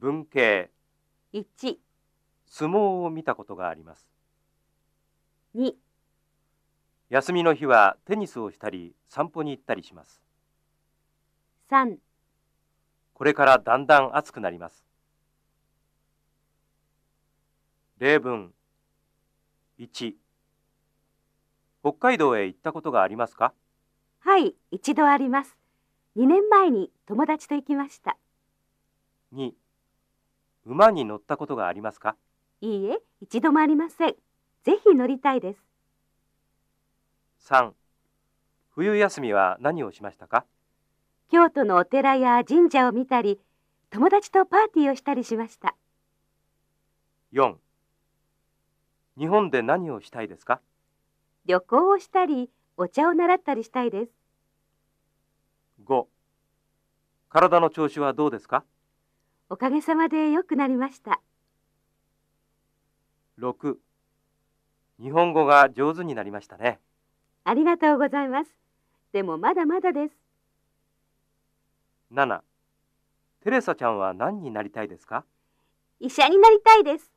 文系、1、相撲を見たことがあります。2、休みの日はテニスをしたり散歩に行ったりします。3、これからだんだん暑くなります。例文1北海道へ行ったことがありますか？はい、一度あります。2年前に友達と行きました。2馬に乗ったことがありますか？いいえ、一度もありません。ぜひ乗りたいです。3冬休みは何をしましたか？京都のお寺や神社を見たり、友達とパーティーをしたりしました。4日本で何をしたいですか？旅行をしたり、お茶を習ったりしたいです。5体の調子はどうですか？おかげさまで良くなりました。6日本語が上手になりましたねありがとうございます。でもまだまだです。7テレサちゃんは何になりたいですか？医者になりたいです。